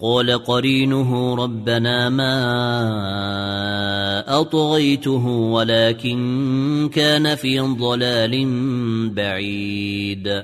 قال قرينه ربنا ما أطغيته ولكن كان في ضلال بعيد.